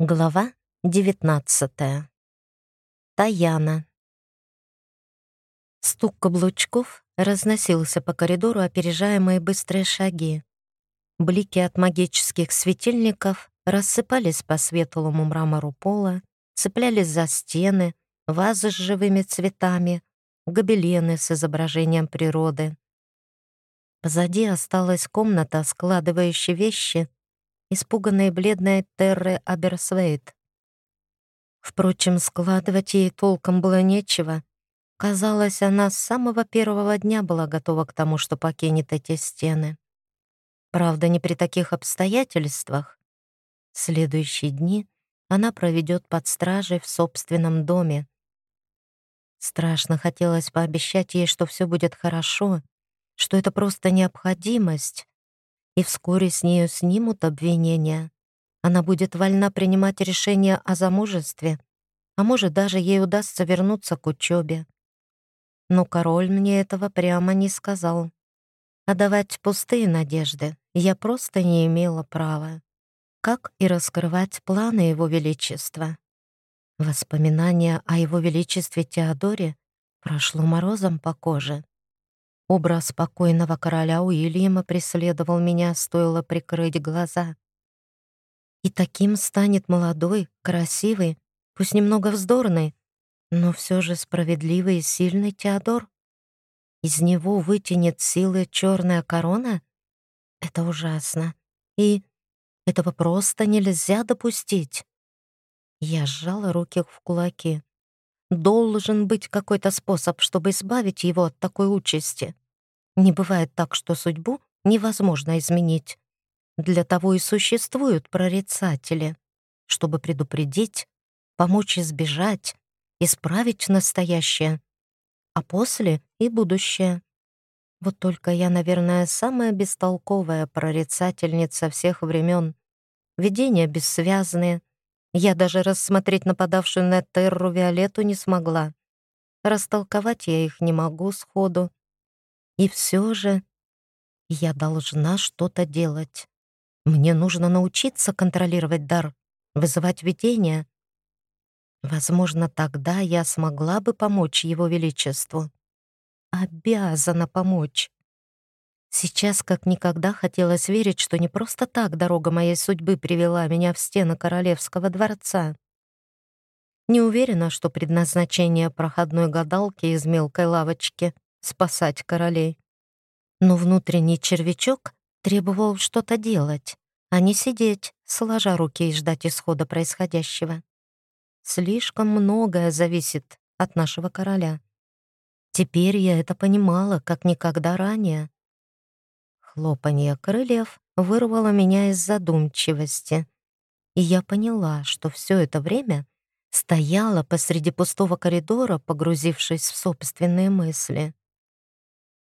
Глава 19. Таяна. Стук каблучков разносился по коридору, опережая мои быстрые шаги. Блики от магических светильников рассыпались по светлому мрамору пола, цеплялись за стены, вазы с живыми цветами, гобелены с изображением природы. Позади осталась комната, складывающая вещи испуганной бледной Терры Аберсвейт. Впрочем, складывать ей толком было нечего. Казалось, она с самого первого дня была готова к тому, что покинет эти стены. Правда, не при таких обстоятельствах. Следующие дни она проведет под стражей в собственном доме. Страшно хотелось пообещать ей, что все будет хорошо, что это просто необходимость, и вскоре с нее снимут обвинения. Она будет вольна принимать решения о замужестве, а может, даже ей удастся вернуться к учебе. Но король мне этого прямо не сказал. А давать пустые надежды я просто не имела права. Как и раскрывать планы Его Величества. Воспоминания о Его Величестве Теодоре прошло морозом по коже. Образ спокойного короля Уильяма преследовал меня, стоило прикрыть глаза. И таким станет молодой, красивый, пусть немного вздорный, но все же справедливый и сильный Теодор. Из него вытянет силы черная корона? Это ужасно. И этого просто нельзя допустить. Я сжала руки в кулаки. Должен быть какой-то способ, чтобы избавить его от такой участи. Не бывает так, что судьбу невозможно изменить. Для того и существуют прорицатели, чтобы предупредить, помочь избежать, исправить настоящее, а после и будущее. Вот только я, наверное, самая бестолковая прорицательница всех времен. Видения бессвязные, я даже рассмотреть нападавшую на Терру Виолетту не смогла. Растолковать я их не могу сходу. И все же я должна что-то делать. Мне нужно научиться контролировать дар, вызывать видения. Возможно, тогда я смогла бы помочь Его Величеству. Обязана помочь. Сейчас как никогда хотелось верить, что не просто так дорога моей судьбы привела меня в стены королевского дворца. Не уверена, что предназначение проходной гадалки из мелкой лавочки — спасать королей. Но внутренний червячок требовал что-то делать, а не сидеть, сложа руки и ждать исхода происходящего. Слишком многое зависит от нашего короля. Теперь я это понимала, как никогда ранее. Хлопанье крыльев вырвало меня из задумчивости, и я поняла, что все это время стояла посреди пустого коридора, погрузившись в собственные мысли.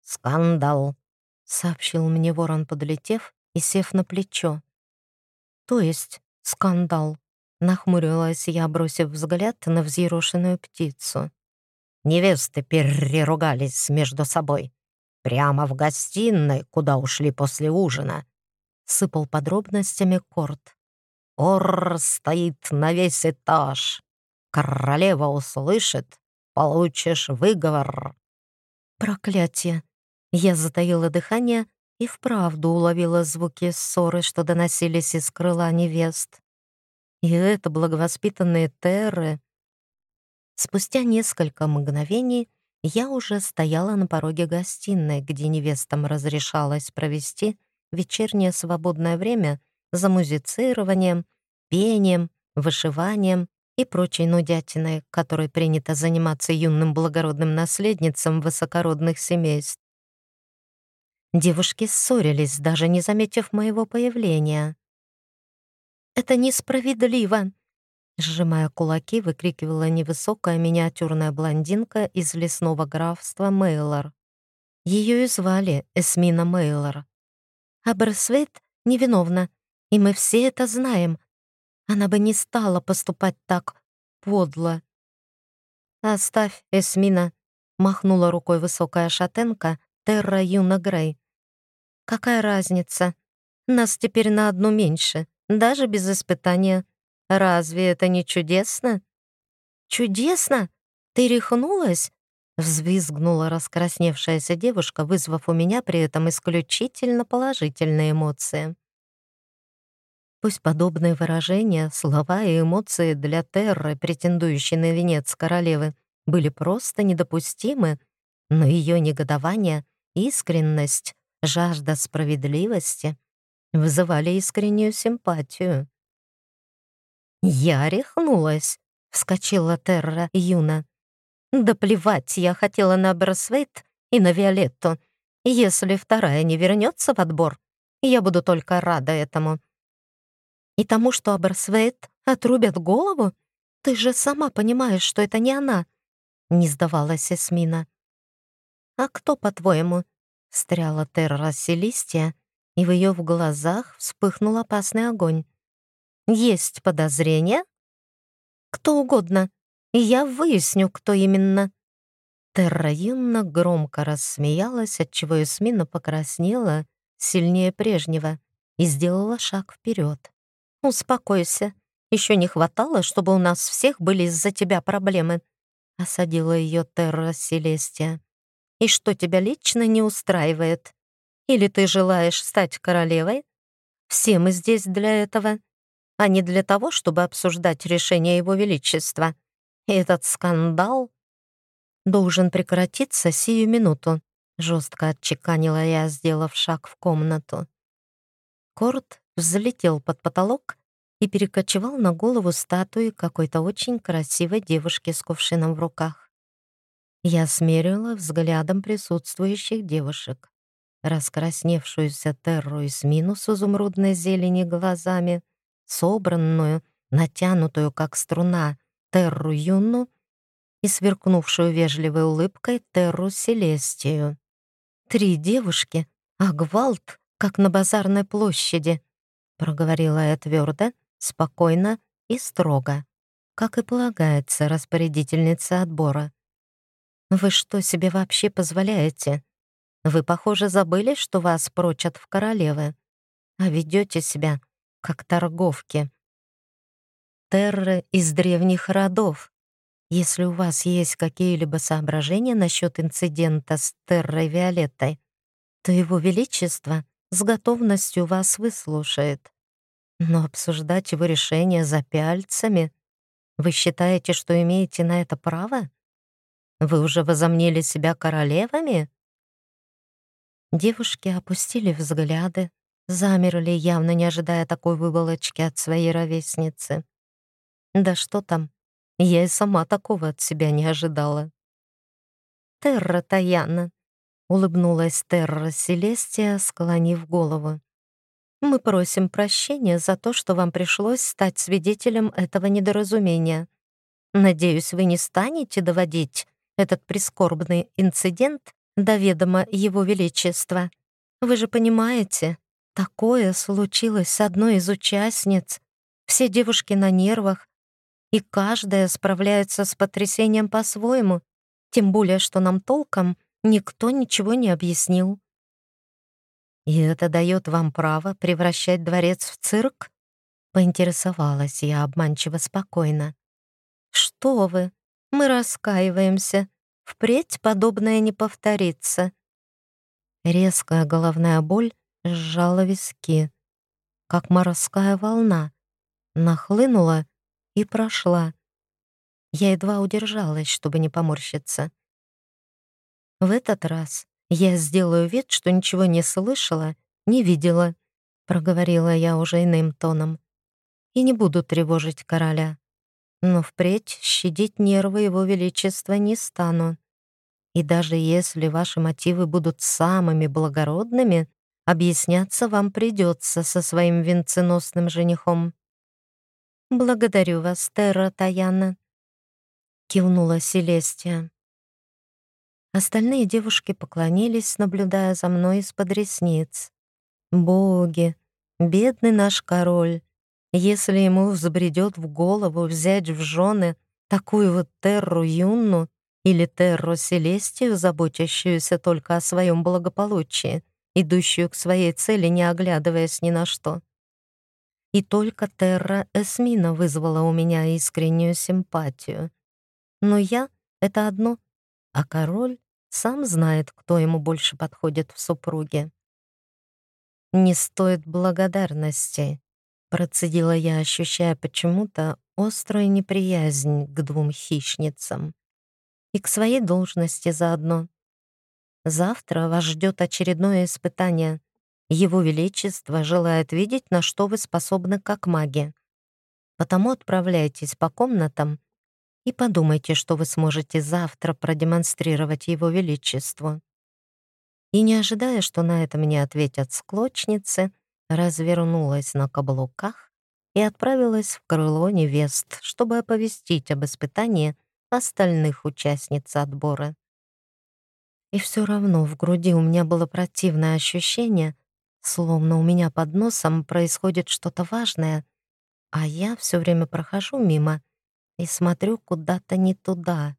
«Скандал», — сообщил мне ворон, подлетев и сев на плечо. «То есть скандал?» — нахмурилась я, бросив взгляд на взъерошенную птицу. Невесты переругались между собой. Прямо в гостиной, куда ушли после ужина. Сыпал подробностями Корт. Ор стоит на весь этаж. Королева услышит, получишь выговор. Проклятие. Я затаила дыхание и вправду уловила звуки ссоры, что доносились из крыла невест. И это благовоспитанные терры. Спустя несколько мгновений я уже стояла на пороге гостиной, где невестам разрешалось провести вечернее свободное время за музицированием, пением, вышиванием и прочей нудятиной, которой принято заниматься юным благородным наследницам высокородных семейств. Девушки ссорились, даже не заметив моего появления. «Это несправедливо!» Сжимая кулаки, выкрикивала невысокая миниатюрная блондинка из лесного графства Мейлор. Ее и звали Эсмина Мейлор. А Берсвейт невиновна, и мы все это знаем. Она бы не стала поступать так подло. «Оставь, Эсмина», — махнула рукой высокая шатенка Терра Юна Грей. «Какая разница? Нас теперь на одну меньше, даже без испытания. Разве это не чудесно?» «Чудесно? Ты рехнулась?» Взвизгнула раскрасневшаяся девушка, вызвав у меня при этом исключительно положительные эмоции. Пусть подобные выражения, слова и эмоции для Терры, претендующей на венец королевы, были просто недопустимы, но ее негодование, искренность, жажда справедливости вызывали искреннюю симпатию. «Я рехнулась», — вскочила Терра Юна. «Да плевать, я хотела на Брасвейт и на Виолетту. Если вторая не вернется в отбор, я буду только рада этому. И тому, что Аберсвейт отрубят голову? Ты же сама понимаешь, что это не она», — не сдавалась Эсмина. «А кто, по-твоему?» — встряла Терра Селистия, и в ее в глазах вспыхнул опасный огонь. «Есть подозрения?» «Кто угодно, и я выясню, кто именно». Терра Юнна громко рассмеялась, отчего Эсмина покраснела сильнее прежнего и сделала шаг вперед. «Успокойся. Еще не хватало, чтобы у нас всех были из-за тебя проблемы», — осадила ее Терра Селестия. «И что тебя лично не устраивает? Или ты желаешь стать королевой? Все мы здесь для этого, а не для того, чтобы обсуждать решение Его Величества. И этот скандал должен прекратиться сию минуту», — жестко отчеканила я, сделав шаг в комнату. Корт взлетел под потолок и перекочевал на голову статуи какой-то очень красивой девушки с кувшином в руках. Я смерила взглядом присутствующих девушек. Раскрасневшуюся Терру из минус изумрудной зелени глазами, собранную, натянутую, как струна, Терру Юну и сверкнувшую вежливой улыбкой Терру Селестию. Три девушки, а гвалт, как на базарной площади — проговорила я твердо, спокойно и строго, как и полагается распорядительнице отбора. «Вы что себе вообще позволяете? Вы, похоже, забыли, что вас прочат в королевы, а ведете себя как торговки. Терры из древних родов. Если у вас есть какие-либо соображения насчет инцидента с Террой Виолеттой, то Его Величество с готовностью вас выслушает. Но обсуждать его решение за пяльцами? Вы считаете, что имеете на это право? Вы уже возомнили себя королевами? Девушки опустили взгляды, замерли, явно не ожидая такой выволочки от своей ровесницы. Да что там, я и сама такого от себя не ожидала. «Терра Таяна», — улыбнулась Терра Селестия, склонив голову. «Мы просим прощения за то, что вам пришлось стать свидетелем этого недоразумения. Надеюсь, вы не станете доводить этот прискорбный инцидент до ведома Его Величества. Вы же понимаете, такое случилось с одной из участниц. Все девушки на нервах, и каждая справляется с потрясением по-своему, тем более, что нам толком никто ничего не объяснил. «И это дает вам право превращать дворец в цирк?» Поинтересовалась я обманчиво спокойно. «Что вы? Мы раскаиваемся. Впредь подобное не повторится». Резкая головная боль сжала виски, как морская волна, нахлынула и прошла. Я едва удержалась, чтобы не поморщиться. В этот раз «Я сделаю вид, что ничего не слышала, не видела», — проговорила я уже иным тоном. «И не буду тревожить короля. Но впредь щадить нервы его величества не стану. И даже если ваши мотивы будут самыми благородными, объясняться вам придется со своим венценосным женихом». «Благодарю вас, Терра Таяна», — кивнула Селестия. Остальные девушки поклонились, наблюдая за мной из-под ресниц. «Боги! Бедный наш король! Если ему взбредет в голову взять в жены такую вот Терру Юнну или Терру Селестию, заботящуюся только о своем благополучии, идущую к своей цели, не оглядываясь ни на что. И только Терра Эсмина вызвала у меня искреннюю симпатию. Но я — это одно, а король сам знает, кто ему больше подходит в супруге. «Не стоит благодарности», — процедила я, ощущая почему-то острую неприязнь к двум хищницам. И к своей должности заодно. Завтра вас ждет очередное испытание. Его Величество желает видеть, на что вы способны как маги. Потому отправляйтесь по комнатам и подумайте, что вы сможете завтра продемонстрировать Его Величеству. И не ожидая, что на это мне ответят склочницы, развернулась на каблуках и отправилась в крыло невест, чтобы оповестить об испытании остальных участниц отбора. И все равно в груди у меня было противное ощущение, словно у меня под носом происходит что-то важное, а я все время прохожу мимо и смотрю куда-то не туда.